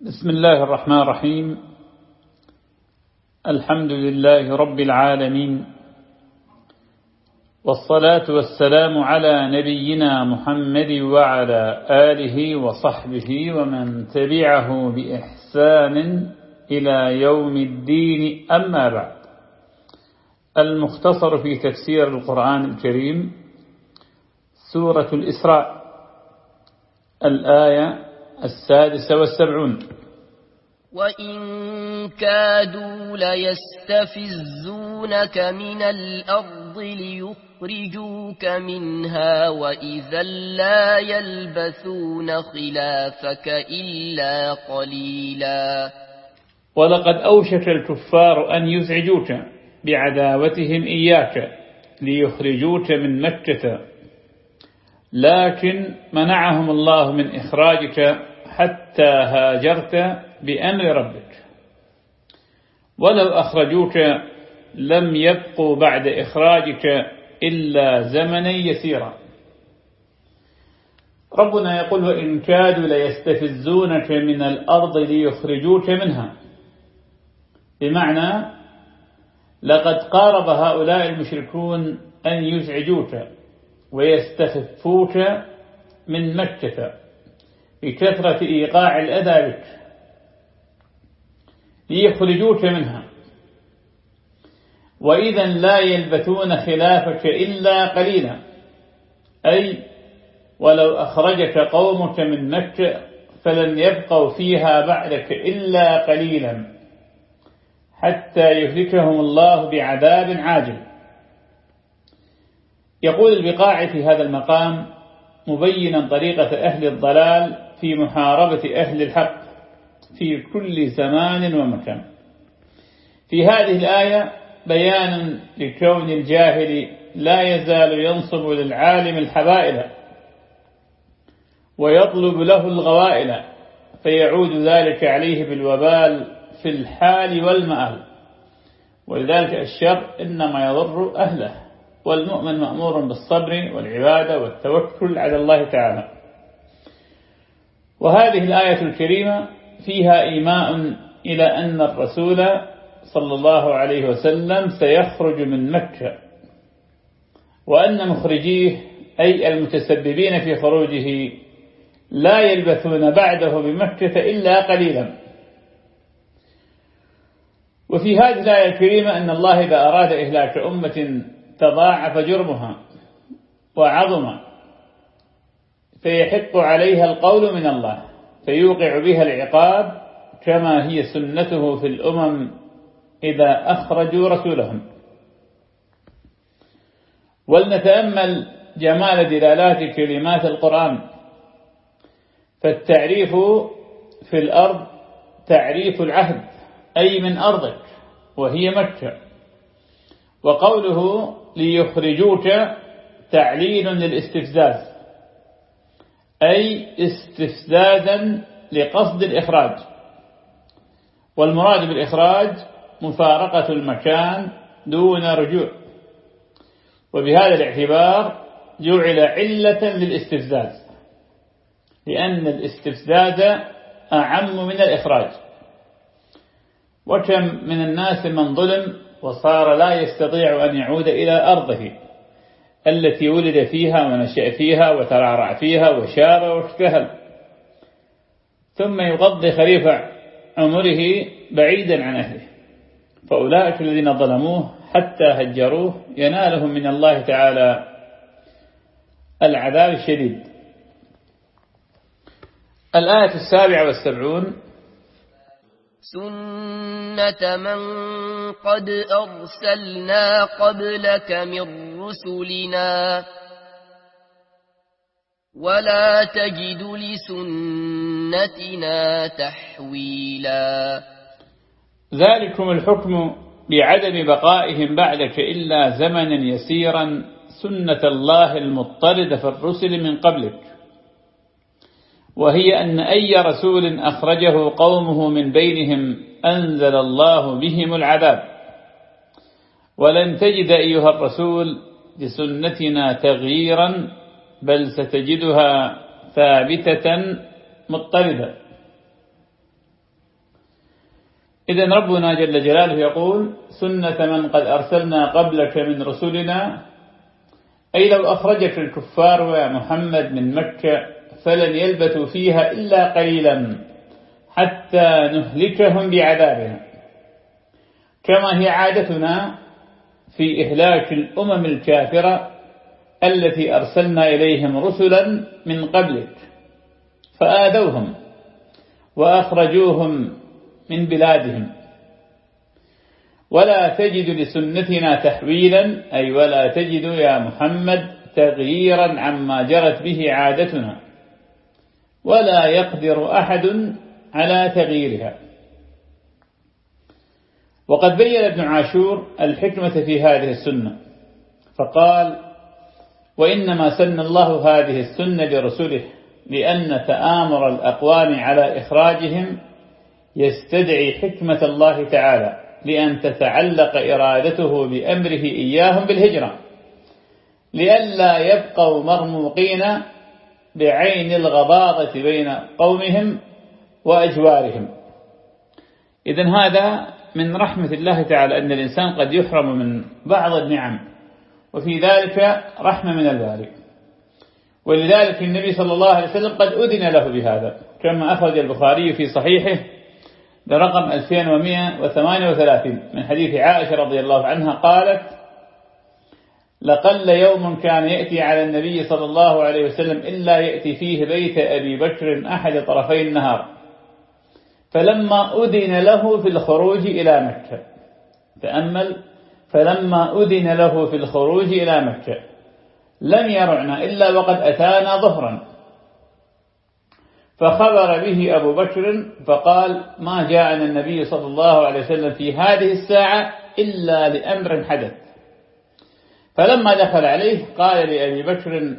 بسم الله الرحمن الرحيم. الحمد لله رب العالمين. والصلاة والسلام على نبينا محمد وعلى آله وصحبه ومن تبعه بإحسان إلى يوم الدين. أما بعد. المختصر في تفسير القرآن الكريم سورة الإسراء. الآية السادسة والسبعون. وإن كادوا ليستفزونك من الأرض ليخرجوك منها وإذا لا يلبثون خلافك إلا قليلا. ولقد أوشك الكفار أن يزعجوك بعداوتهم إياك ليخرجوك من مكة لكن منعهم الله من إخراجك حتى هاجرت بأمر ربك. ولو أخرجوك لم يبقوا بعد إخراجك إلا زمنا يسيرا. ربنا يقول وإن كادوا ليستفزونك من الأرض ليخرجوك منها. بمعنى لقد قارب هؤلاء المشركون أن يزعجوك ويستخفوك من مكة. بكثرة إيقاع الأذى بك ليخرجوك منها. وإذا لا يلبثون خلافك إلا قليلا. أي ولو أخرجك قومك من مكة فلن يبقوا فيها بعدك إلا قليلا حتى يهلكهم الله بعذاب عاجل. يقول البقاع في هذا المقام مبينا طريقة أهل الضلال في محاربة أهل الحق في كل زمان ومكان. في هذه الآية بيان لكون الجاهل لا يزال ينصب للعالم الحبائل ويطلب له الغوائل فيعود ذلك عليه بالوبال في الحال والمآل. ولذلك الشر إنما يضر أهله والمؤمن مأمور بالصبر والعبادة والتوكل على الله تعالى. وهذه الآية الكريمة فيها إيماء إلى أن الرسول صلى الله عليه وسلم سيخرج من مكة وأن مخرجيه أي المتسببين في خروجه لا يلبثون بعده بمكة إلا قليلا. وفي هذه الآية الكريمة أن الله إذا أراد إهلاك أمة تضاعف جرمها وعظم فيحق عليها القول من الله فيوقع بها العقاب كما هي سنته في الأمم إذا أخرجوا رسولهم. ولنتأمل جمال دلالات كلمات القرآن. فالتعريف في الأرض تعريف العهد أي من أرضك وهي مكة. وقوله ليخرجوك تعليل للاستفزاز. أي استفزازا لقصد الإخراج. والمراد بالإخراج مفارقة المكان دون رجوع. وبهذا الاعتبار جعل علة للاستفزاز لأن الاستفزاز أعم من الإخراج. وكم من الناس من ظلم وصار لا يستطيع أن يعود إلى أرضه. التي ولد فيها ونشأ فيها وترعرع فيها وشاب واجتهل ثم يقضي خريف عمره بعيدا عن أهله. فأولئك الذين ظلموه حتى هجروه ينالهم من الله تعالى العذاب الشديد. الآية السابعة والسبعون. سنة من قد أرسلنا قبلك من رسلنا ولا تجد لسنتنا تحويلا ذلكم الحكم بعدم بقائهم بعدك إلا زمنا يسيرا سنة الله المضطردة في الرسل من قبلك. وهي أن أي رسول أخرجه قومه من بينهم أنزل الله بهم العذاب. ولن تجد أيها الرسول لسنتنا تغييرا بل ستجدها ثابتة مضطردة إذا ربنا جل جلاله يقول سنة من قد أرسلنا قبلك من رسلنا. أي لو أخرجك الكفار ومحمد من مكة فلن يلبثوا فيها إلا قليلا حتى نهلكهم بعذابها كما هي عادتنا في إهلاك الأمم الكافرة التي أرسلنا إليهم رسلا من قبلك فآذوهم وأخرجوهم من بلادهم. ولا تجد لسنتنا تحويلا أي ولا تجد يا محمد تغييرا عما جرت به عادتنا. ولا يقدر أحد على تغييرها. وقد بين ابن عاشور الحكمة في هذه السنة فقال وإنما سن الله هذه السنة لرسله لأن تآمر الأقوام على إخراجهم يستدعي حكمة الله تعالى لأن تتعلق إرادته بأمره إياهم بالهجرة لئلا يبقوا مرموقين بعين الغضاضة بين قومهم وأجوارهم. إذن هذا من رحمة الله تعالى أن الإنسان قد يحرم من بعض النعم وفي ذلك رحمة من الباري ولذلك النبي صلى الله عليه وسلم قد أذن له بهذا كما أخرج البخاري في صحيحه برقم 2138 من حديث عائشة رضي الله عنها قالت لقل يوم كان يأتي على النبي صلى الله عليه وسلم إلا يأتي فيه بيت أبي بكر أحد طرفي النهار. فلما أذن له في الخروج إلى مكة تأمل فلما أذن له في الخروج إلى مكة لم يرعنا إلا وقد أتانا ظهرا. فخبر به أبو بكر فقال ما جاءنا النبي صلى الله عليه وسلم في هذه الساعة إلا لأمر حدث. فلما دخل عليه قال لأبي بكر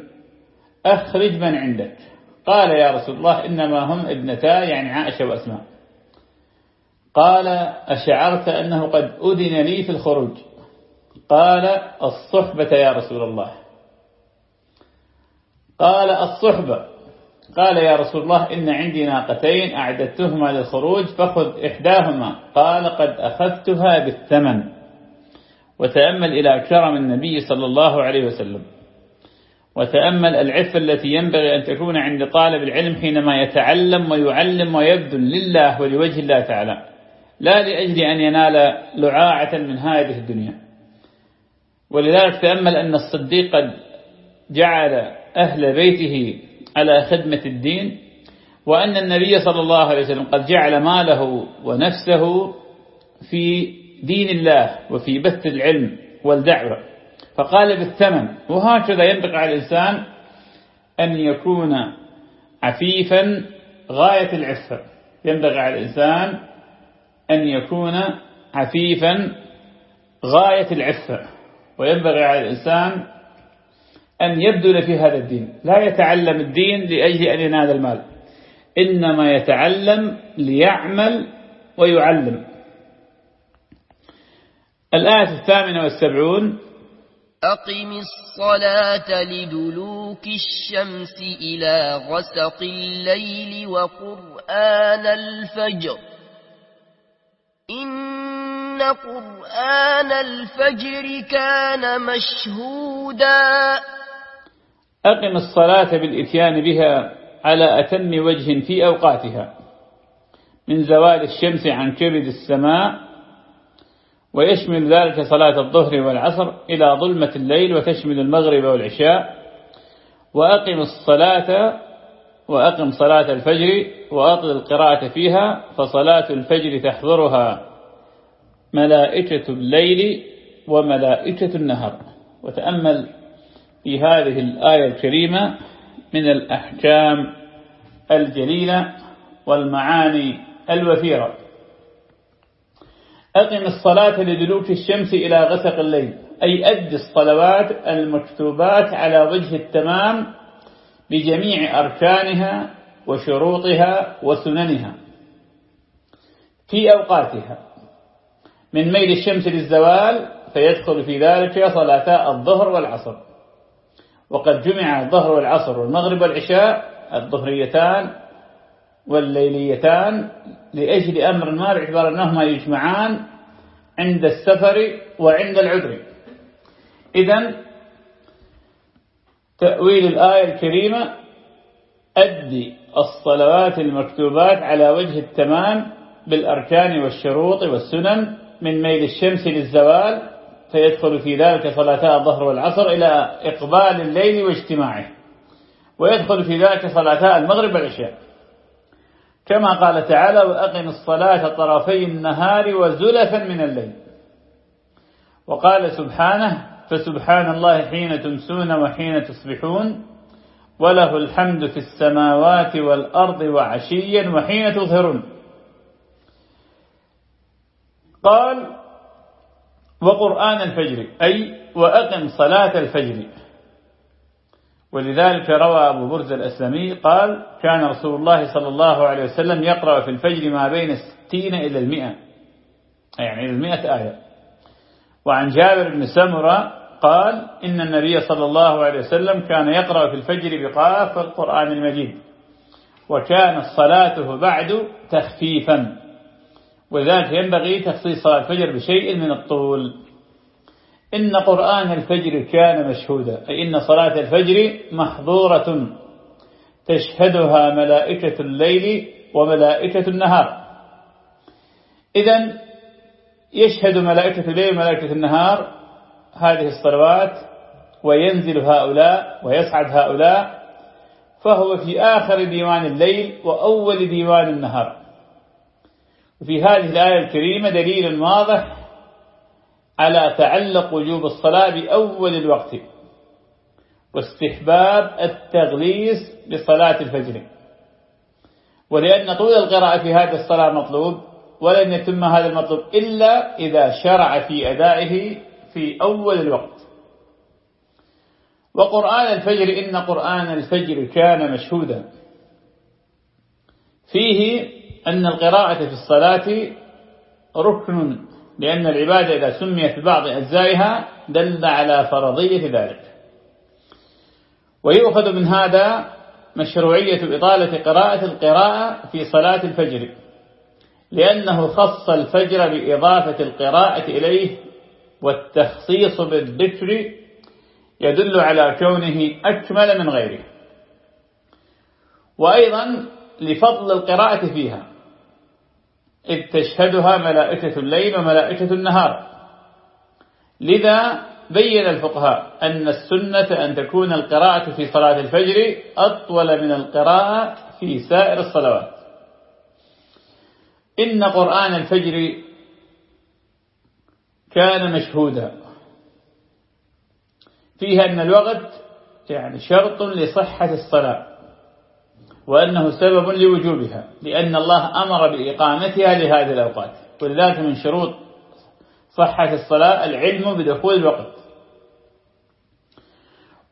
أخرج من عندك. قال يا رسول الله إنما هم ابنتا يعني عائشة وأسماء. قال أشعرت أنه قد أذن لي في الخروج. قال الصحبة يا رسول الله. قال الصحبة. قال يا رسول الله إن عندي ناقتين أعددتهما للخروج فخذ إحداهما. قال قد أخذتها بالثمن. وتأمل إلى كرم النبي صلى الله عليه وسلم. وتأمل العفة التي ينبغي أن تكون عند طالب العلم حينما يتعلم ويعلم ويبذل لله ولوجه الله تعالى. لا لأجل أن ينال لعاعة من هذه الدنيا. ولذلك تأمل أن الصديق قد جعل أهل بيته على خدمة الدين وأن النبي صلى الله عليه وسلم قد جعل ماله ونفسه في دين الله وفي بث العلم والدعوة. فقال بالثمن وهكذا ينبغي على الإنسان أن يكون عفيفا غاية العفة. ينبغي على الإنسان أن يكون عفيفا غاية العفة. وينبغي على الإنسان أن يبذل في هذا الدين. لا يتعلم الدين لأجل أن ينال المال. إنما يتعلم ليعمل ويعلم. الآية الثامنة والسبعون. أقم الصلاة لدلوك الشمس إلى غسق الليل وقرآن الفجر. إن قرآن الفجر كان مشهودا. أقم الصلاة بالإتيان بها على أتم وجه في أوقاتها. من زوال الشمس عن كبد السماء ويشمل ذلك صلاة الظهر والعصر إلى ظلمة الليل وتشمل المغرب والعشاء وأقم الصلاة وأقم صلاة الفجر وأطل القراءة فيها فصلاة الفجر تحضرها ملائكة الليل وملائكة النهر وتأمل في هذه الآية الكريمة من الأحكام الجليلة والمعاني الوفيرة. أقم الصلاة لدلوك الشمس إلى غسق الليل أي أد الصلوات المكتوبات على وجه التمام بجميع أركانها وشروطها وسننها في أوقاتها. من ميل الشمس للزوال فيدخل في ذلك صلاتا الظهر والعصر. وقد جمع الظهر والعصر والمغرب والعشاء الظهريتان والليليتان لأجل أمر ما باعتبار أنهما يجمعان عند السفر وعند العذر. إذا تأويل الآية الكريمة أدي الصلوات المكتوبات على وجه التمام بالأركان والشروط والسنن من ميل الشمس للزوال فيدخل في ذلك صلاتا الظهر والعصر إلى إقبال الليل واجتماعه ويدخل في ذلك صلاتا المغرب والعشاء. كما قال تعالى وأقم الصلاة طرفي النهار وزلفا من الليل. وقال سبحانه فسبحان الله حين تمسون وحين تصبحون وله الحمد في السماوات والأرض وعشيا وحين تظهرون. قال وقرآن الفجر أي وأقم صلاة الفجر. ولذلك روى أبو برز الأسلمي قال كان رسول الله صلى الله عليه وسلم يقرأ في الفجر ما بين الستين إلى المئة. يعني إلى المئة آية. وعن جابر بن سمرة قال إن النبي صلى الله عليه وسلم كان يقرأ في الفجر بقاف القرآن المجيد وكانت صلاته بعد تخفيفا وذلك ينبغي تخصيص صلاة الفجر بشيء من الطول. إن قرآن الفجر كان مشهودا أي إن صلاة الفجر محظورة. تشهدها ملائكة الليل وملائكة النهار. إذا يشهد ملائكة الليل وملائكة النهار هذه الصلوات وينزل هؤلاء ويسعد هؤلاء فهو في آخر ديوان الليل وأول ديوان النهار. وفي هذه الآية الكريمة دليل واضح على تعلق وجوب الصلاة بأول الوقت. واستحباب التغليس بصلاة الفجر. ولأن طول القراءة في هذه الصلاة مطلوب ولن يتم هذا المطلوب إلا إذا شرع في أدائه في أول الوقت. وقرآن الفجر إن قرآن الفجر كان مشهودا. فيه أن القراءة في الصلاة ركن لأن العبادة إذا سميت ببعض أجزائها دل على فرضية ذلك. ويؤخذ من هذا مشروعية إطالة قراءة القراءة في صلاة الفجر لأنه خص الفجر بإضافة القراءة إليه والتخصيص بالذكر يدل على كونه أكمل من غيره. وأيضا لفضل القراءة فيها إذ تشهدها ملائكة الليل وملائكة النهار. لذا بين الفقهاء أن السنة أن تكون القراءة في صلاة الفجر أطول من القراءة في سائر الصلوات. إن قرآن الفجر كان مشهودا. فيها أن الوقت يعني شرط لصحة الصلاة. وأنه سبب لوجوبها لأن الله أمر بإقامتها لهذه الأوقات. ولذلك من شروط صحة الصلاة العلم بدخول الوقت.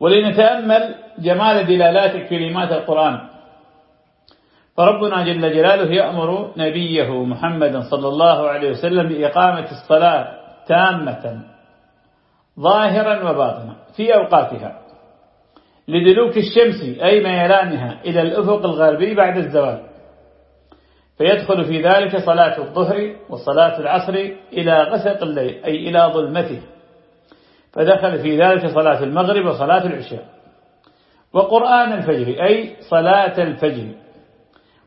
ولنتأمل جمال دلالات كلمات القرآن. فربنا جل جلاله يأمر نبيه محمدا صلى الله عليه وسلم بإقامة الصلاة تامة ظاهرا وباطنا في أوقاتها. لدلوك الشمس أي ميلانها إلى الأفق الغربي بعد الزوال. فيدخل في ذلك صلاة الظهر وصلاة العصر إلى غسق الليل أي إلى ظلمته. فدخل في ذلك صلاة المغرب وصلاة العشاء. وقرآن الفجر أي صلاة الفجر.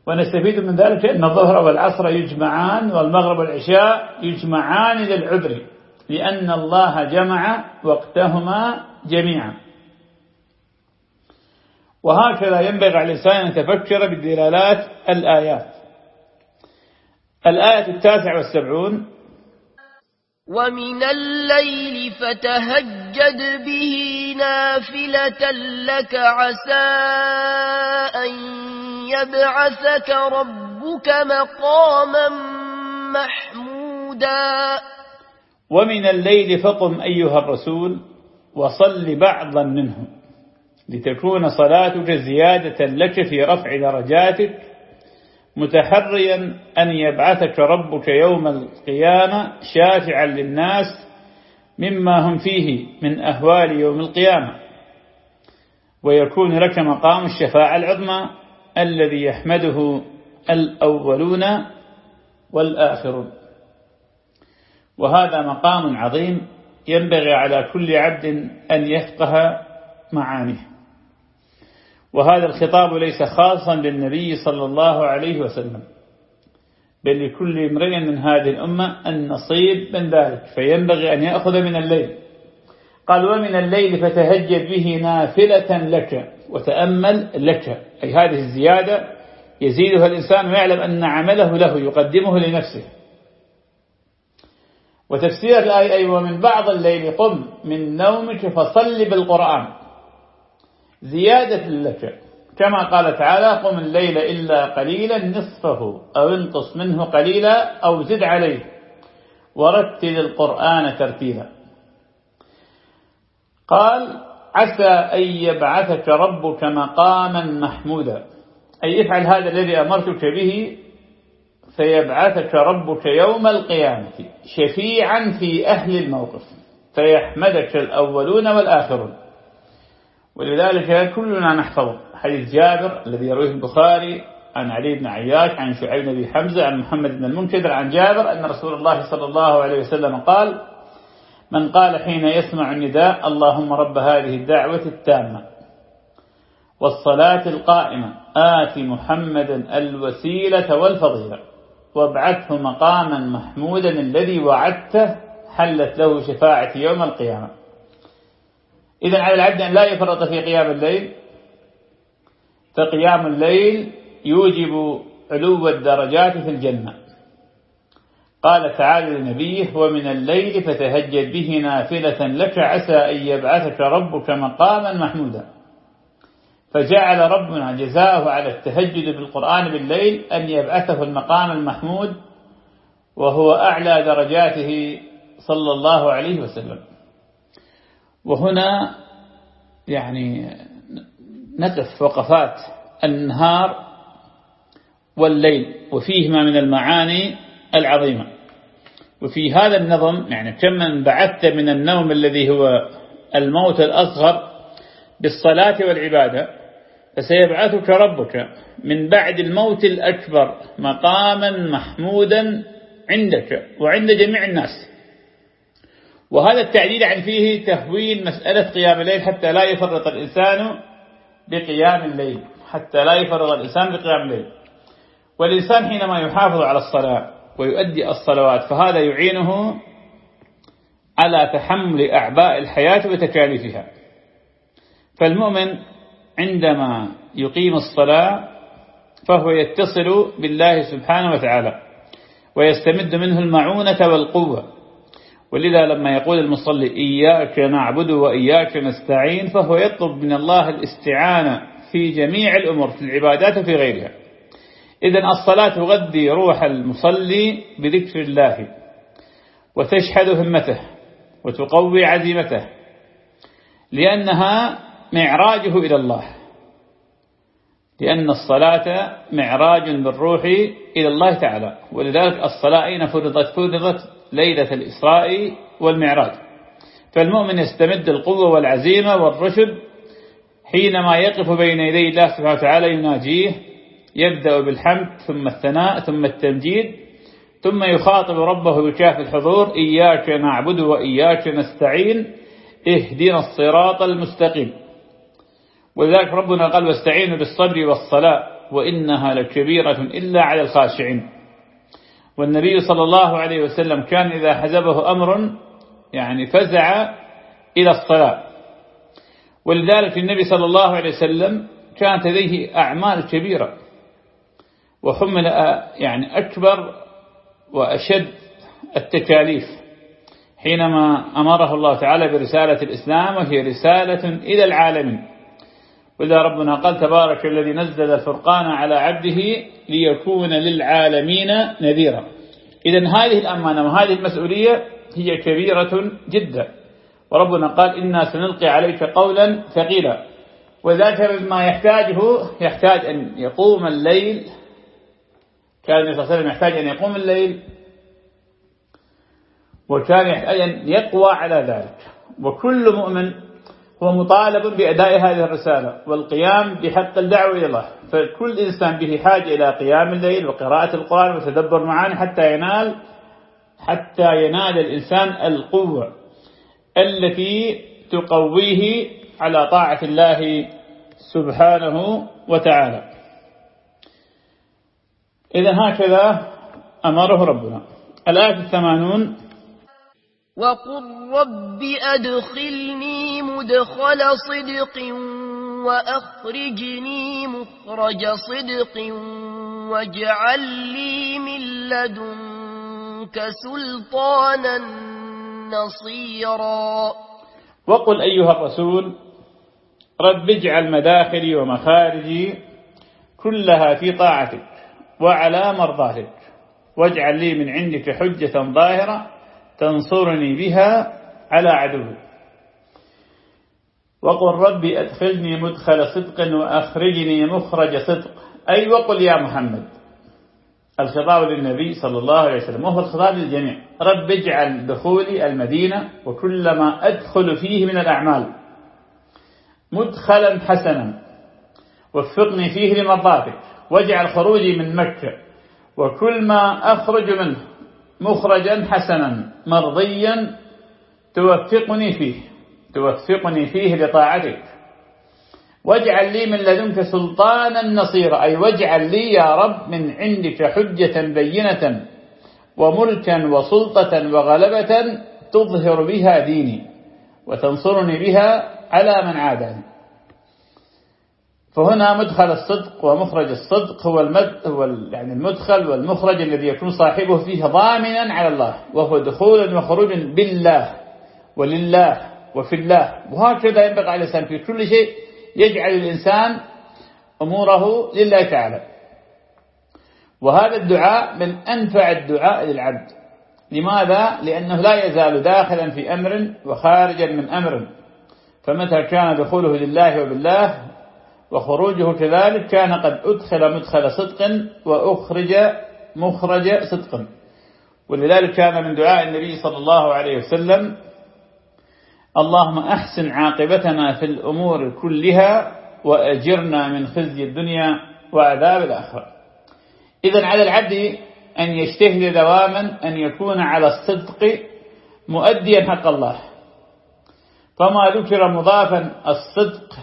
ونستفيد من ذلك أن الظهر والعصر يجمعان والمغرب والعشاء يجمعان للعذر لأن الله جمع وقتهما جميعا. وهكذا ينبغي على الإنسان أن يتفكر بدلالات الآيات. الآية التاسع والسبعون. ومن الليل فتهجد به نافلة لك عسى أن يبعثك ربك مقاما محمودا. ومن الليل فقم أيها الرسول وصل بعضا منه لتكون صلاتك زيادة لك في رفع درجاتك متحريا أن يبعثك ربك يوم القيامة شافعا للناس مما هم فيه من أهوال يوم القيامة. ويكون لك مقام الشفاعة العظمى الذي يحمده الأولون والآخرون. وهذا مقام عظيم ينبغي على كل عبد أن يفقه معانيه. وهذا الخطاب ليس خاصا بالنبي صلى الله عليه وسلم بل لكل امرئ من هذه الأمة النصيب من ذلك فينبغي أن يأخذ من الليل. قال ومن الليل فتهجد به نافلة لك وتأمل لك. أي هذه الزيادة يزيدها الإنسان ويعلم أن عمله له يقدمه لنفسه. وتفسير الآية أي ومن بعض الليل قم من نومك فصل بالقرآن. زيادة لك. كما قال تعالى قم الليل إلا قليلا نصفه أو انقص منه قليلا أو زد عليه. ورتل القرآن ترتيلا. قال عسى أن يبعثك ربك مقاما محمودا. أي افعل هذا الذي أمرتك به فيبعثك ربك يوم القيامة شفيعا في أهل الموقف فيحمدك الأولون والآخرون. ولذلك كلنا نحفظ حديث جابر الذي يرويه البخاري عن علي بن عياش عن شعيب بن حمزة عن محمد بن المنكدر عن جابر أن رسول الله صلى الله عليه وسلم قال من قال حين يسمع النداء اللهم رب هذه الدعوة التامة والصلاة القائمة آت محمدا الوسيلة والفضيلة وابعثه مقاما محمودا الذي وعدته حلت له شفاعة يوم القيامة. إذا على العبد أن لا يفرط في قيام الليل فقيام الليل يوجب علو الدرجات في الجنة. قال تعالى لنبيه ومن الليل فتهجد به نافلة لك عسى أن يبعثك ربك مقاما محمودا. فجعل ربنا جزاءه على التهجد بالقرآن بالليل أن يبعثه المقام المحمود وهو أعلى درجاته صلى الله عليه وسلم. وهنا يعني نقف وقفات النهار والليل وفيهما من المعاني العظيمة. وفي هذا النظم يعني كم من بعثت من النوم الذي هو الموت الأصغر بالصلاة والعبادة فسيبعثك ربك من بعد الموت الأكبر مقاما محمودا عندك وعند جميع الناس. وهذا التعديل عن فيه تهوين مسألة قيام الليل حتى لا يفرط الإنسان بقيام الليل حتى لا يفرط الإنسان بقيام الليل. والإنسان حينما يحافظ على الصلاة ويؤدي الصلوات فهذا يعينه على تحمل أعباء الحياة وتكاليفها. فالمؤمن عندما يقيم الصلاة فهو يتصل بالله سبحانه وتعالى ويستمد منه المعونة والقوة. ولذا لما يقول المصلي إياك نعبد وإياك نستعين فهو يطلب من الله الاستعانة في جميع الأمور في العبادات وفي غيرها. إذا الصلاة تغذي روح المصلي بذكر الله وتشحذ همته وتقوي عزيمته لأنها معراجه إلى الله. لأن الصلاة معراج بالروح إلى الله تعالى. ولذلك الصلاة أين فرضت فرضت ليلة الإسراء والمعراج. فالمؤمن يستمد القوة والعزيمة والرشد حينما يقف بين يدي الله سبحانه وتعالى يناجيه يبدأ بالحمد ثم الثناء ثم التمجيد ثم يخاطب ربه بكاف الحضور إياك نعبد وإياك نستعين اهدنا الصراط المستقيم. ولذلك ربنا قال واستعينوا بالصبر والصلاة وإنها لكبيرة إلا على الخاشعين. والنبي صلى الله عليه وسلم كان إذا حزبه أمر يعني فزع إلى الصلاة. ولذلك النبي صلى الله عليه وسلم كانت لديه أعمال كبيرة وحمل يعني أكبر وأشد التكاليف. حينما أمره الله تعالى برسالة الإسلام وهي رسالة إلى العالمين. وإذا ربنا قال تبارك الذي نزل الفرقان على عبده ليكون للعالمين نذيرا. إذا هذه الأمانة وهذه المسؤولية هي كبيرة جدا. وربنا قال إنا سنلقي عليك قولا ثقيلا. وذلك مما يحتاجه يحتاج أن يقوم الليل. كان النبي صلى الله عليه وسلم يحتاج أن يقوم الليل. وكان يحتاج أن يقوى على ذلك. وكل مؤمن هو مطالب بأداء هذه الرسالة والقيام بحق الدعوة إلى الله. فكل إنسان به حاجة إلى قيام الليل وقراءة القرآن وتدبر معاني حتى ينال حتى ينال الإنسان القوة التي تقويه على طاعة الله سبحانه وتعالى. إذا هكذا أمره ربنا. الآية الثمانون. وقل رب أدخلني مدخل صدق وأخرجني مخرج صدق واجعل لي من لدنك سلطانا نصيرا. وقل أيها الرسول رب اجعل مداخلي ومخارجي كلها في طاعتك وعلى مرضاتك واجعل لي من عندك حجة ظاهرة تنصرني بها على عدوك. وقل ربي أدخلني مدخل صدق وأخرجني مخرج صدق. أي وقل يا محمد. الخطاب للنبي صلى الله عليه وسلم. وهو الخطاب للجميع. رب اجعل دخولي المدينة وكلما أدخل فيه من الأعمال مدخلا حسنا. وفقني فيه لمرضاتك واجعل خروجي من مكة وكل ما أخرج منه مخرجا حسنا. مرضيا توفقني فيه. توفقني فيه لطاعتك واجعل لي من لدنك سلطانا نصيرا. أي واجعل لي يا رب من عندك حجة بينة وملكا وسلطة وغلبة تظهر بها ديني وتنصرني بها على من عاداني. فهنا مدخل الصدق ومخرج الصدق هو المد هو يعني المدخل والمخرج الذي يكون صاحبه فيه ضامنا على الله وهو دخول وخروج بالله ولله. وفي الله. وهكذا ينبغي على الإنسان؟ في كل شيء يجعل الإنسان أموره لله تعالى. وهذا الدعاء من أنفع الدعاء للعبد. لماذا؟ لأنه لا يزال داخلا في أمر وخارجا من أمر. فمتى كان دخوله لله وبالله وخروجه كذلك كان قد أدخل مدخل صدق وأخرج مخرج صدق. ولذلك كان من دعاء النبي صلى الله عليه وسلم اللهم أحسن عاقبتنا في الأمور كلها وأجرنا من خزي الدنيا وعذاب الآخرة. إذا على العبد أن يجتهد دواما أن يكون على الصدق مؤديا حق الله. فما ذكر مضافا الصدق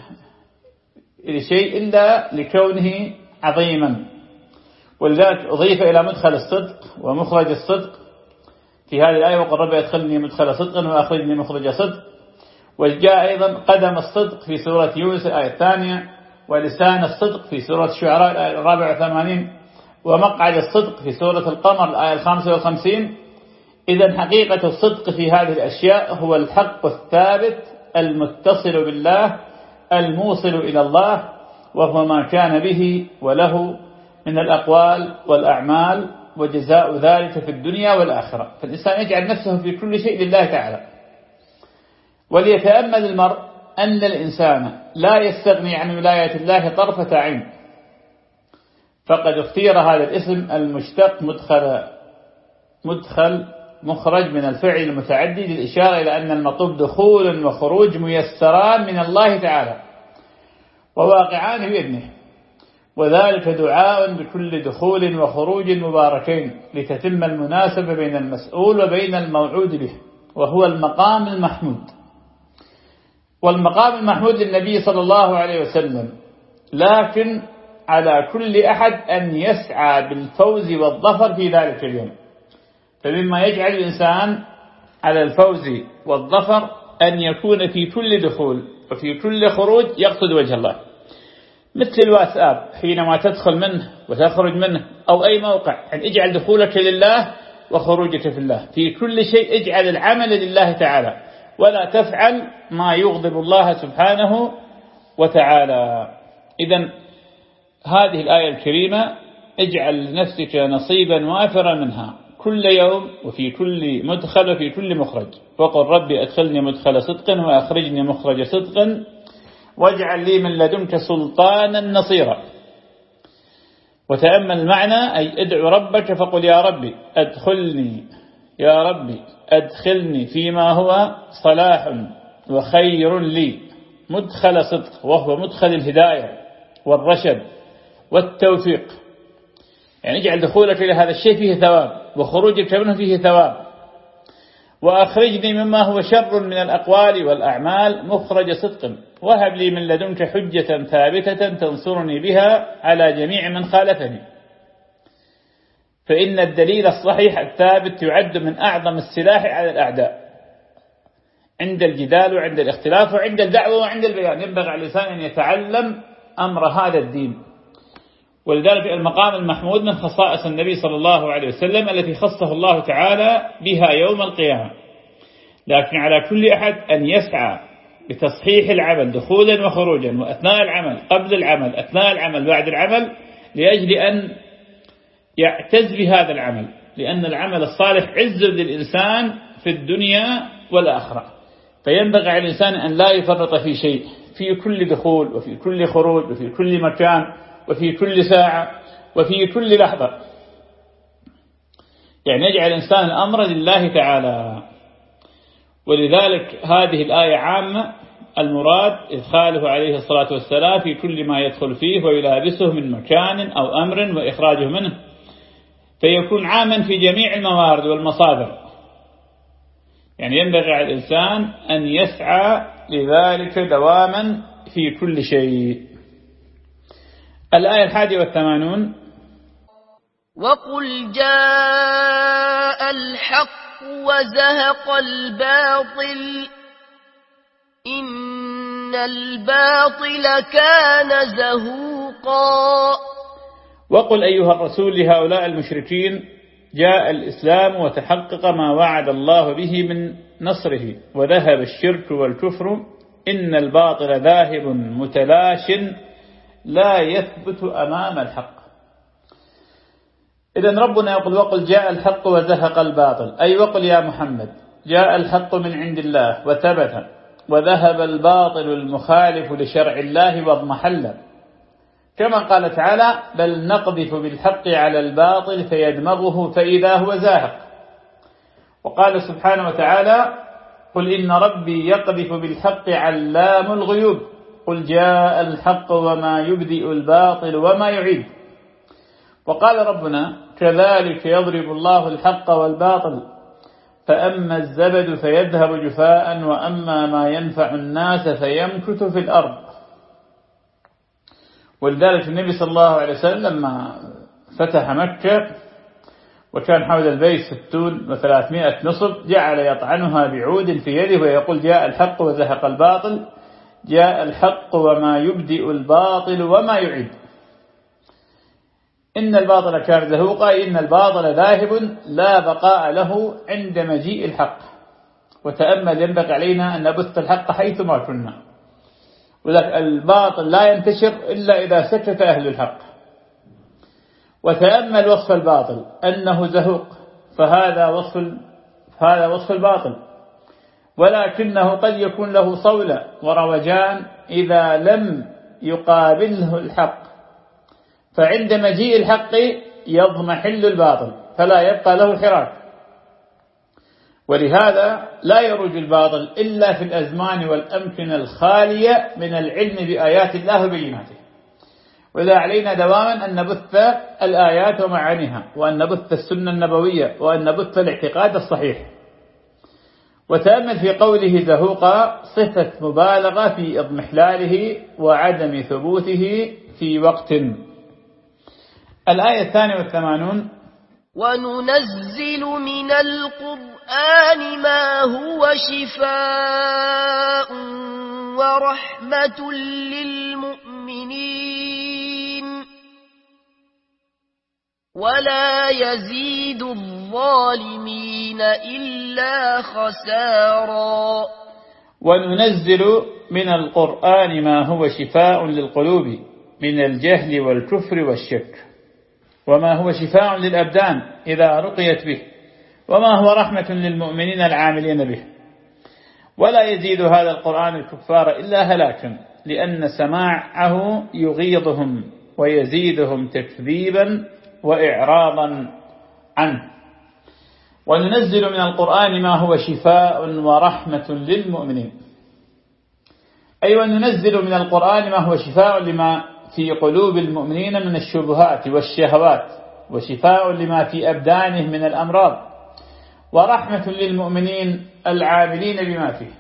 لشيء إلا لكونه عظيما. ولذلك أضيف إلى مدخل الصدق ومخرج الصدق. في هذه الآية وقال ربي أدخلني مدخل صدق وأخرجني مخرج صدق. وجاء أيضا قدم الصدق في سورة يونس الآية الثانية ولسان الصدق في سورة الشعراء الآية الرابعة والثمانين ومقعد الصدق في سورة القمر الآية الخامسة والخمسين. إذا حقيقة الصدق في هذه الأشياء هو الحق الثابت المتصل بالله الموصل إلى الله وهو ما كان به وله من الأقوال والأعمال وجزاء ذلك في الدنيا والآخرة. فالإنسان يجعل نفسه في كل شيء لله تعالى. وليتأمل المرء أن الإنسان لا يستغني عن ولاية الله طرفة عين. فقد اختير هذا الاسم المشتق مدخل مدخل مخرج من الفعل المتعدي للإشارة إلى أن المطلوب دخول وخروج ميسران من الله تعالى وواقعان بإذنه وذلك دعاء بكل دخول وخروج مباركين لتتم المناسبة بين المسؤول وبين الموعود به وهو المقام المحمود. والمقام المحمود للنبي صلى الله عليه وسلم لكن على كل أحد أن يسعى بالفوز والظفر في ذلك اليوم. فمما يجعل الإنسان على الفوز والظفر أن يكون في كل دخول وفي كل خروج يقصد وجه الله. مثل الواتساب حينما تدخل منه وتخرج منه أو أي موقع يعني اجعل دخولك لله وخروجك في الله. في كل شيء اجعل العمل لله تعالى. ولا تفعل ما يغضب الله سبحانه وتعالى. إذا هذه الآية الكريمة اجعل لنفسك نصيبا وافرا منها كل يوم وفي كل مدخل وفي كل مخرج. وقل ربي أدخلني مدخل صدق وأخرجني مخرج صدق. واجعل لي من لدنك سلطانا نصيرا. وتأمل المعنى أي ادعو ربك فقل يا ربي أدخلني يا ربي أدخلني فيما هو صلاح وخير لي. مدخل صدق وهو مدخل الهداية والرشد والتوفيق. يعني اجعل دخولك إلى هذا الشيء فيه ثواب وخروجك منه فيه ثواب. وأخرجني مما هو شر من الأقوال والأعمال مخرج صدق. وهب لي من لدنك حجة ثابتة تنصرني بها على جميع من خالفني. فإن الدليل الصحيح الثابت يعد من أعظم السلاح على الأعداء. عند الجدال وعند الاختلاف وعند الدعوة وعند البيان. ينبغي على الإنسان أن يتعلم أمر هذا الدين. ولذلك المقام المحمود من خصائص النبي صلى الله عليه وسلم التي خصه الله تعالى بها يوم القيامة. لكن على كل أحد أن يسعى بتصحيح العمل دخولا وخروجا وأثناء العمل قبل العمل أثناء العمل بعد العمل لأجل أن يعتز بهذا العمل لأن العمل الصالح عز للإنسان في الدنيا والآخرة. فينبغي على الإنسان أن لا يفرط في شيء في كل دخول وفي كل خروج وفي كل مكان وفي كل ساعة وفي كل لحظة. يعني يجعل الإنسان الأمر لله تعالى. ولذلك هذه الآية عامة المراد إدخاله عليه الصلاة والسلام في كل ما يدخل فيه ويلابسه من مكان أو أمر وإخراجه منه. فيكون عاما في جميع الموارد والمصادر. يعني ينبغي على الإنسان أن يسعى لذلك دواما في كل شيء. الآية الحادية والثمانون. وقل جاء الحق وزهق الباطل. إن الباطل كان زهوقا. وقل أيها الرسول لهؤلاء المشركين جاء الإسلام وتحقق ما وعد الله به من نصره وذهب الشرك والكفر إن الباطل ذاهب متلاش لا يثبت أمام الحق. إذا ربنا يقول وقل جاء الحق وزهق الباطل. أي وقل يا محمد جاء الحق من عند الله وثبت وذهب الباطل المخالف لشرع الله واضمحل. كما قال تعالى بل نقذف بالحق على الباطل فيدمغه فإذا هو زاهق. وقال سبحانه وتعالى قل إن ربي يقذف بالحق علام الغيوب. قل جاء الحق وما يبدئ الباطل وما يعيد. وقال ربنا كذلك يضرب الله الحق والباطل. فأما الزبد فيذهب جفاء وأما ما ينفع الناس فيمكث في الأرض. ولذلك النبي صلى الله عليه وسلم لما فتح مكة وكان حول البيت ستون وثلاثمائة نصب جعل يطعنها بعود في يده ويقول جاء الحق وزهق الباطل جاء الحق وما يبدئ الباطل وما يعيد. إن الباطل كان زهوقا إن الباطل ذاهب لا بقاء له عند مجيء الحق. وتأمل ينبغي علينا أن نبث الحق حيثما كنا. ولكن الباطل لا ينتشر إلا إذا سكت أهل الحق. وتأمل وصف الباطل أنه زهوق فهذا وصف هذا وصف الباطل. ولكنه قد يكون له صولة وروجان إذا لم يقابله الحق. فعند مجيء الحق يضمحل الباطل فلا يبقى له حراك. ولهذا لا يروج الباطل إلا في الأزمان والأمكنة الخالية من العلم بآيات الله وبيناته. ولا علينا دواما أن نبث الآيات ومعانيها وأن نبث السنة النبوية وأن نبث الاعتقاد الصحيح. وتأمل في قوله زهوقا صفة مبالغة في إضمحلاله وعدم ثبوته في وقت. الآية الثانية والثمانون. وننزل من القرآن ما هو شفاء ورحمة للمؤمنين. ولا يزيد الظالمين إلا خسارا. وننزل من القرآن ما هو شفاء للقلوب من الجهل والكفر والشك وما هو شفاء للأبدان إذا رقيت به. وما هو رحمة للمؤمنين العاملين به. ولا يزيد هذا القرآن الكفار إلا هلاكا لأن سماعه يغيظهم ويزيدهم تكذيبا وإعراضا عنه. وننزل من القرآن ما هو شفاء ورحمة للمؤمنين. أي وننزل من القرآن ما هو شفاء لما في قلوب المؤمنين من الشبهات والشهوات وشفاء لما في أبدانهم من الأمراض. ورحمة للمؤمنين العاملين بما فيه.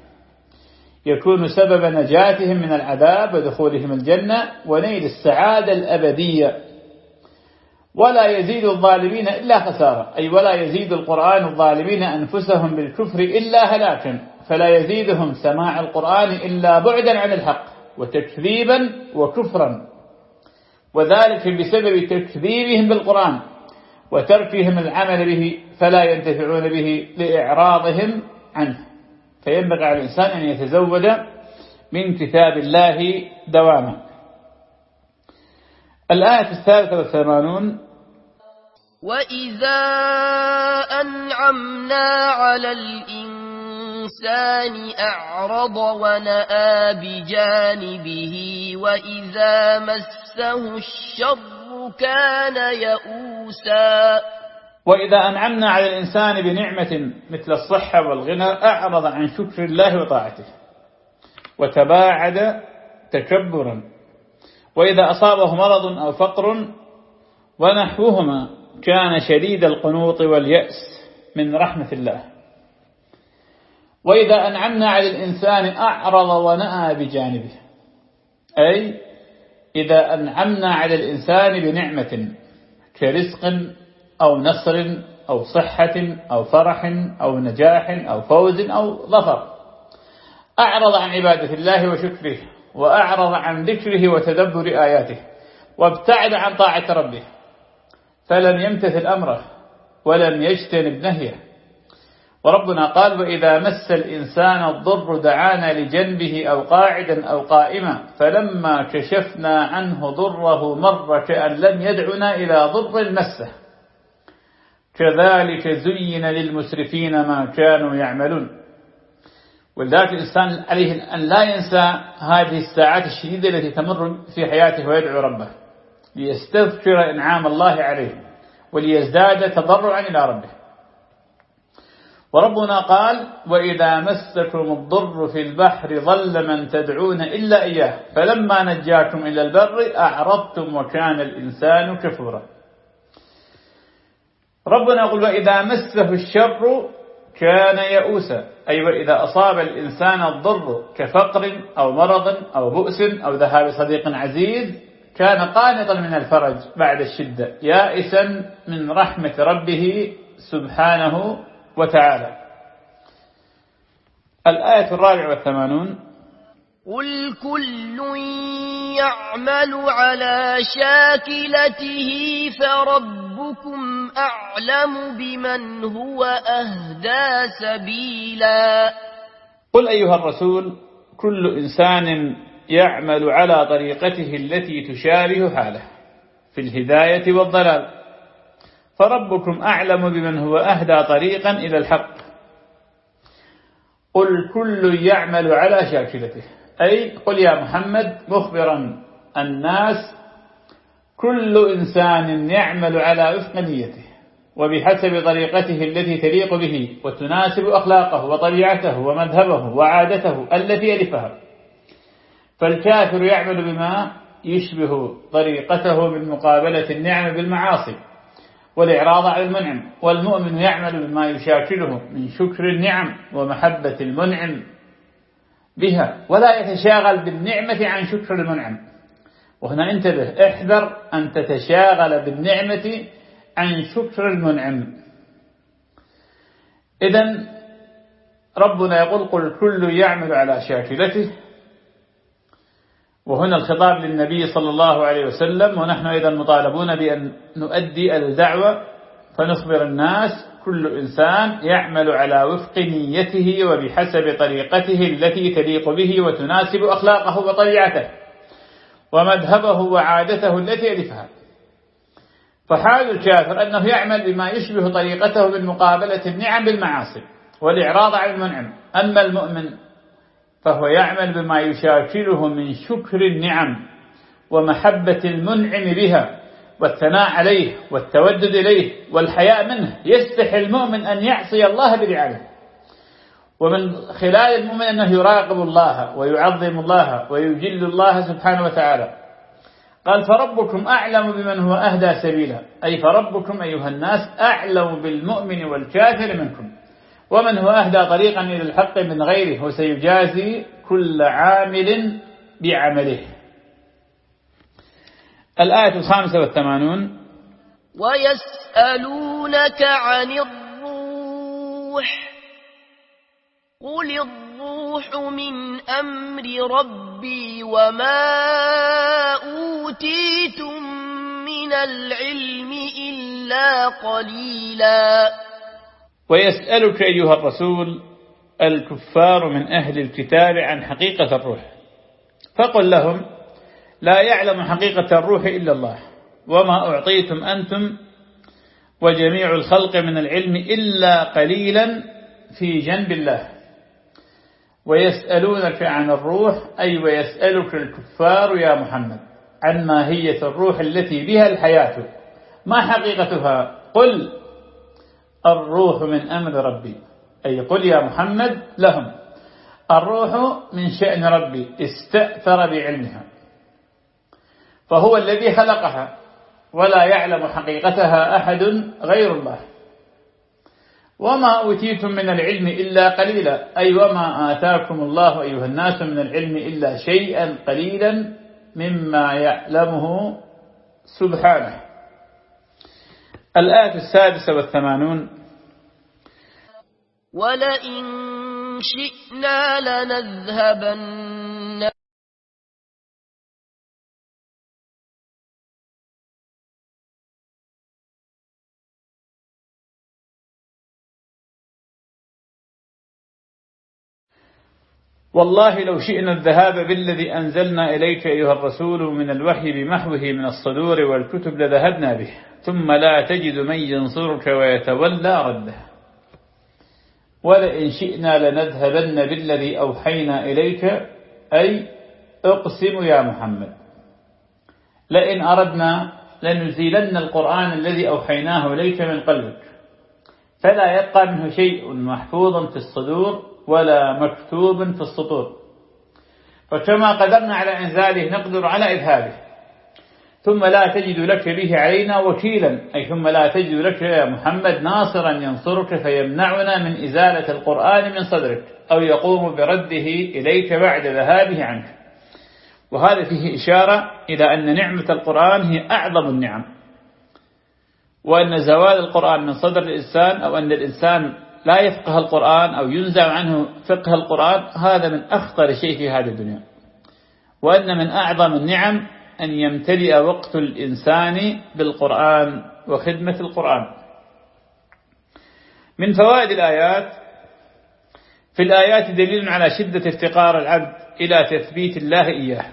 يكون سبب نجاتهم من العذاب ودخولهم الجنة ونيل السعادة الأبدية. ولا يزيد الظالمين إلا خسارة. أي ولا يزيد القرآن الظالمين أنفسهم بالكفر إلا هلاكا فلا يزيدهم سماع القرآن إلا بعدا عن الحق. وتكذيبا وكفرا. وذلك بسبب تكذيبهم بالقرآن. وتركهم العمل به فلا ينتفعون به لإعراضهم عنه. فينبغي على الإنسان أن يتزود من كتاب الله دواما الآية الثالثة والثمانون. وإذا أنعمنا على الإنسان أعرض ونأى بجانبه وإذا مسه الشر كان يئوسا. وإذا أنعمنا على الإنسان بنعمة مثل الصحة والغنى أعرض عن شكر الله وطاعته وتباعد تكبرا. وإذا أصابه مرض أو فقر ونحوهما كان شديد القنوط واليأس من رحمة الله. وإذا أنعمنا على الإنسان أعرض ونأى بجانبه. أي إذا أنعمنا على الإنسان بنعمة كرزق أو نصر أو صحة أو فرح أو نجاح أو فوز أو ظفر. أعرض عن عبادة الله وشكره وأعرض عن ذكره وتدبر آياته وابتعد عن طاعة ربه. فلم يمتثل أمره ولم يجتنب نهيه. وربنا قال وإذا مس الإنسان الضر دعانا لجنبه أو قاعدا أو قائما فلما كشفنا عنه ضره مر كأن لم يدعنا إلى ضر مسه. كذلك زين للمسرفين ما كانوا يعملون. ولذلك الإنسان عليه أن لا ينسى هذه الساعات الشديدة التي تمر في حياته ويدعو ربه. ليستذكر إنعام الله عليه وليزداد تضرعا إلى ربه. وربنا قال وإذا مسكم الضر في البحر ظل من تدعون إلا إياه فلما نجاكم إلى البر أعرضتم وكان الإنسان كفورا. ربنا يقول وإذا مسه الشر كان يئوسا. أي وإذا أصاب الإنسان الضر كفقر أو مرض أو بؤس أو ذهاب صديق عزيز كان قانطا من الفرج بعد الشدة يائسا من رحمة ربه سبحانه وتعالى. الآية الرابعة والثمانون. قل كل يعمل على شاكلته فربكم أعلم بمن هو أهدى سبيلا. قل أيها الرسول كل إنسان يعمل على طريقته التي تشابه حاله في الهداية والضلال. فربكم أعلم بمن هو أهدى طريقا إلى الحق. قل كل يعمل على شاكلته. أي قل يا محمد مخبرا الناس كل إنسان يعمل على وفق نيته وبحسب طريقته التي تليق به وتناسب أخلاقه وطبيعته ومذهبه وعادته التي يلفها. فالكافر يعمل بما يشبه طريقته من مقابلة النعم بالمعاصي. والإعراض عن المنعم والمؤمن يعمل بما يشاكله من شكر النعم ومحبة المنعم بها ولا يتشاغل بالنعمة عن شكر المنعم. وهنا انتبه احذر أن تتشاغل بالنعمة عن شكر المنعم. إذا ربنا يقول قل كل يعمل على شاكلته وهنا الخطاب للنبي صلى الله عليه وسلم ونحن أيضا مطالبون بأن نؤدي الدعوة فنخبر الناس كل إنسان يعمل على وفق نيته وبحسب طريقته التي تليق به وتناسب أخلاقه وطبيعته ومذهبه وعادته التي يلفها. فحال الكافر أنه يعمل بما يشبه طريقته من مقابلة النعم بالمعاصي والإعراض عن المنعم. أما المؤمن فهو يعمل بما يشاكله من شكر النعم ومحبة المنعم بها والثناء عليه والتودد إليه والحياء منه. يستحي المؤمن أن يعصي الله برعاية. ومن خلال المؤمن أنه يراقب الله ويعظم الله ويجل الله سبحانه وتعالى. قال فربكم أعلم بمن هو أهدى سبيلا. أي فربكم أيها الناس أعلم بالمؤمن والكافر منكم. ومن هو أهدى طريقا إلى الحق من غيره وسيجازي كل عامل بعمله. الآية الخامسة والثمانون. ويسألونك عن الروح قل الروح من أمر ربي وما أوتيتم من العلم إلا قليلا. ويسألك أيها الرسول الكفار من أهل الكتاب عن حقيقة الروح. فقل لهم لا يعلم حقيقة الروح إلا الله وما أعطيتم أنتم وجميع الخلق من العلم إلا قليلا في جنب الله. ويسألونك عن الروح أي ويسألك الكفار يا محمد عن ماهية الروح التي بها الحياة. ما حقيقتها؟ قل الروح من أمر ربي. أي قل يا محمد لهم. الروح من شأن ربي استأثر بعلمها. فهو الذي خلقها ولا يعلم حقيقتها أحد غير الله. وما أوتيتم من العلم إلا قليلا. أي وما آتاكم الله أيها الناس من العلم إلا شيئا قليلا مما يعلمه سبحانه. الآية السادسة والثمانون. ولئن شئنا لنذهبن. والله لو شئنا الذهاب بالذي أنزلنا إليك أيها الرسول من الوحي بمحوه من الصدور والكتب لذهبنا به. ثم لا تجد من ينصرك ويتولى رده. ولئن شئنا لنذهبن بالذي أوحينا إليك أي أقسم يا محمد. لئن أردنا لنزيلن القرآن الذي أوحيناه إليك من قلبك فلا يبقى منه شيء محفوظ في الصدور ولا مكتوب في السطور. فكما قدرنا على إنزاله نقدر على إذهابه. ثم لا تجد لك به علينا وكيلا. أي ثم لا تجد لك يا محمد ناصرا ينصرك فيمنعنا من إزالة القرآن من صدرك أو يقوم برده إليك بعد ذهابه عنك. وهذا فيه إشارة إلى أن نعمة القرآن هي أعظم النعم وأن زوال القرآن من صدر الإنسان أو أن الإنسان لا يفقه القرآن أو ينزع عنه فقه القرآن هذا من أخطر شيء في هذه الدنيا. وأن من أعظم النعم أن يمتلئ وقت الإنسان بالقرآن وخدمة القرآن. من فوائد الآيات في الآيات دليل على شدة افتقار العبد إلى تثبيت الله إياه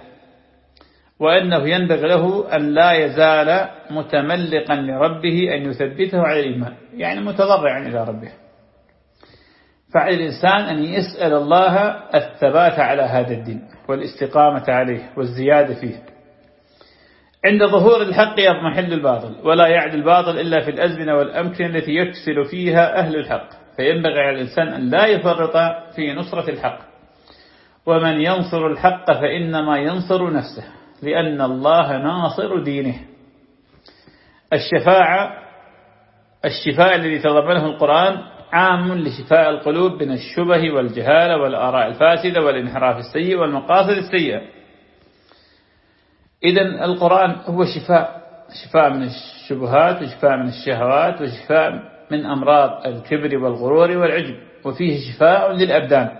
وأنه ينبغي له أن لا يزال متملقا لربه أن يثبته على الإيمان يعني متضرعا إلى ربه. فعلى الإنسان أن يسأل الله الثبات على هذا الدين والاستقامة عليه والزيادة فيه. عند ظهور الحق يضمحل الباطل ولا يعد الباطل إلا في الأزمنة والأمكنة التي يكسل فيها أهل الحق فينبغي على الإنسان أن لا يفرط في نصرة الحق. ومن ينصر الحق فإنما ينصر نفسه لأن الله ناصر دينه. الشفاعة الشفاء الذي تضمنه القرآن عام لشفاء القلوب من الشبه والجهالة والآراء الفاسدة والانحراف السيء والمقاصد السيئة. إذا القرآن هو شفاء شفاء من الشبهات وشفاء من الشهوات وشفاء من أمراض الكبر والغرور والعجب وفيه شفاء للأبدان.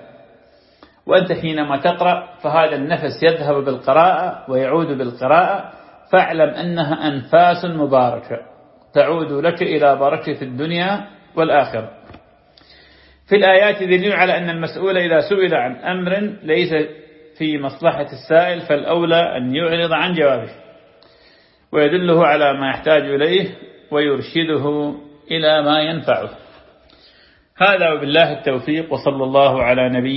وأنت حينما تقرأ فهذا النفس يذهب بالقراءة ويعود بالقراءة فاعلم أنها أنفاس مباركة تعود لك إلى بركة الدنيا والآخرة. في الآيات دليل على أن المسؤول إذا سئل عن أمر ليس في مصلحة السائل فالأولى أن يعرض عن جوابه ويدله على ما يحتاج إليه ويرشده إلى ما ينفعه. هذا وبالله التوفيق وصلى الله على نبي